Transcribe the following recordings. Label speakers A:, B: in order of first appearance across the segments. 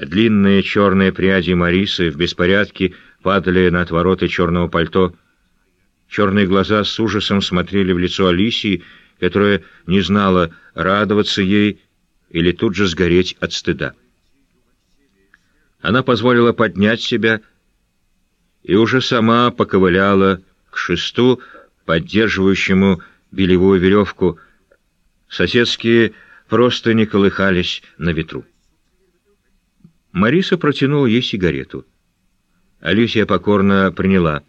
A: Длинные черные пряди Марисы в беспорядке падали на отвороты черного пальто. Черные глаза с ужасом смотрели в лицо Алисии, которая не знала, радоваться ей или тут же сгореть от стыда. Она позволила поднять себя и уже сама поковыляла к шесту, поддерживающему белевую веревку. Соседские просто не колыхались на ветру. Мариса протянула ей сигарету. Алисия покорно приняла.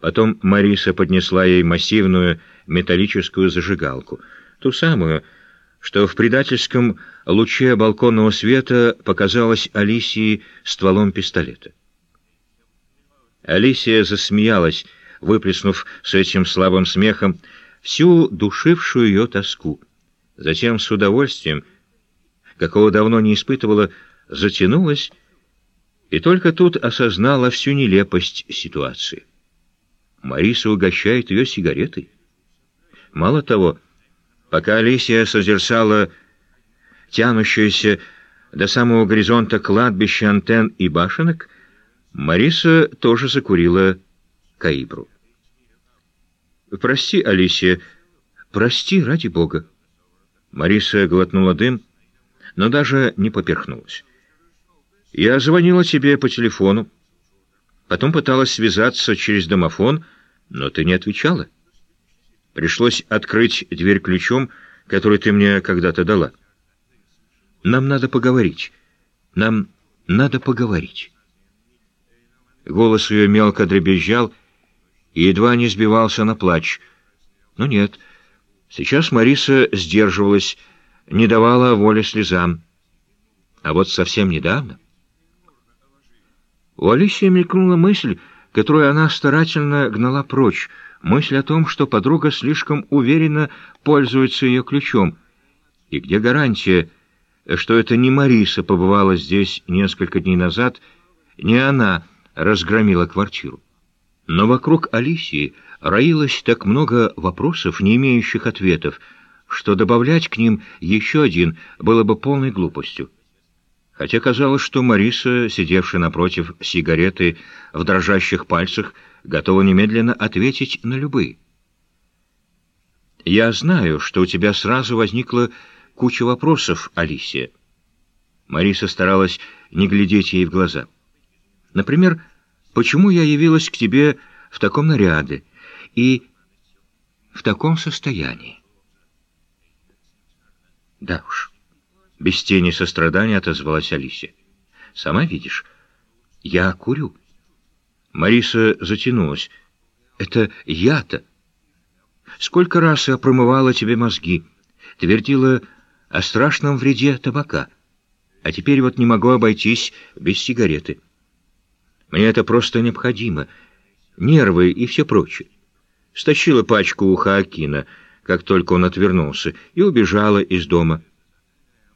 A: Потом Мариса поднесла ей массивную металлическую зажигалку, ту самую, что в предательском луче балконного света показалась Алисии стволом пистолета. Алисия засмеялась, выплеснув с этим слабым смехом всю душившую ее тоску. Затем с удовольствием, какого давно не испытывала, затянулась и только тут осознала всю нелепость ситуации. Мариса угощает ее сигаретой. Мало того, пока Алисия созерцала тянущееся до самого горизонта кладбище антенн и башенок, Мариса тоже закурила каибру. «Прости, Алисия, прости, ради бога». Мариса глотнула дым, но даже не поперхнулась. «Я звонила тебе по телефону, потом пыталась связаться через домофон, но ты не отвечала. Пришлось открыть дверь ключом, который ты мне когда-то дала. Нам надо поговорить. Нам надо поговорить». Голос ее мелко дребезжал и едва не сбивался на плач. Но нет, сейчас Мариса сдерживалась, не давала воли слезам. А вот совсем недавно... У Алисии мелькнула мысль, которую она старательно гнала прочь, мысль о том, что подруга слишком уверенно пользуется ее ключом. И где гарантия, что это не Мариса побывала здесь несколько дней назад, не она разгромила квартиру? Но вокруг Алисии роилось так много вопросов, не имеющих ответов, что добавлять к ним еще один было бы полной глупостью. Хотя казалось, что Мариса, сидевшая напротив сигареты в дрожащих пальцах, готова немедленно ответить на любые. «Я знаю, что у тебя сразу возникла куча вопросов, Алисия». Мариса старалась не глядеть ей в глаза. «Например, почему я явилась к тебе в таком наряде и в таком состоянии. Да уж, без тени сострадания отозвалась Алисия. Сама видишь, я курю. Мариса затянулась. Это я-то. Сколько раз я промывала тебе мозги, твердила о страшном вреде табака, а теперь вот не могу обойтись без сигареты. Мне это просто необходимо. Нервы и все прочее. Стащила пачку у Хаакина, как только он отвернулся, и убежала из дома.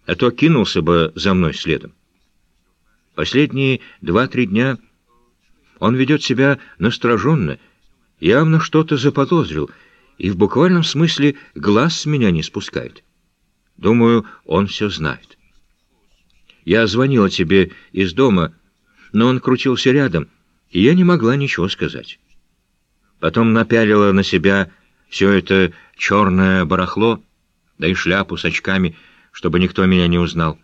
A: А то кинулся бы за мной следом. Последние два-три дня он ведет себя настороженно, явно что-то заподозрил, и в буквальном смысле глаз с меня не спускает. Думаю, он все знает. Я звонила тебе из дома, но он крутился рядом, и я не могла ничего сказать. Потом напялила на себя все это черное барахло, да и шляпу с очками, чтобы никто меня не узнал.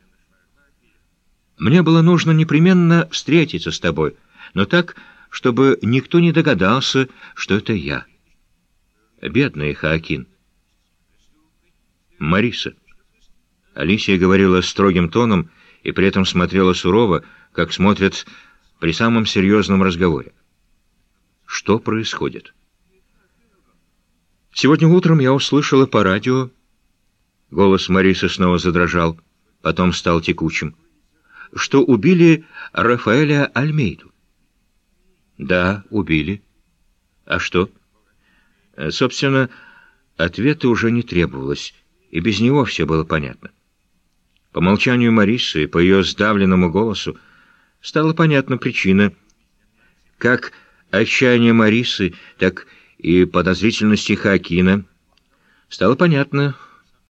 A: Мне было нужно непременно встретиться с тобой, но так, чтобы никто не догадался, что это я. Бедный Хаакин. Мариса. Алисия говорила строгим тоном и при этом смотрела сурово, как смотрят при самом серьезном разговоре. Что происходит? Сегодня утром я услышала по радио... Голос Марисы снова задрожал, потом стал текучим. Что убили Рафаэля Альмейду. Да, убили. А что? Собственно, ответа уже не требовалось, и без него все было понятно. По молчанию Марисы, по ее сдавленному голосу, стала понятна причина. Как отчаяние Марисы, так и подозрительности Хакина. Стало понятно,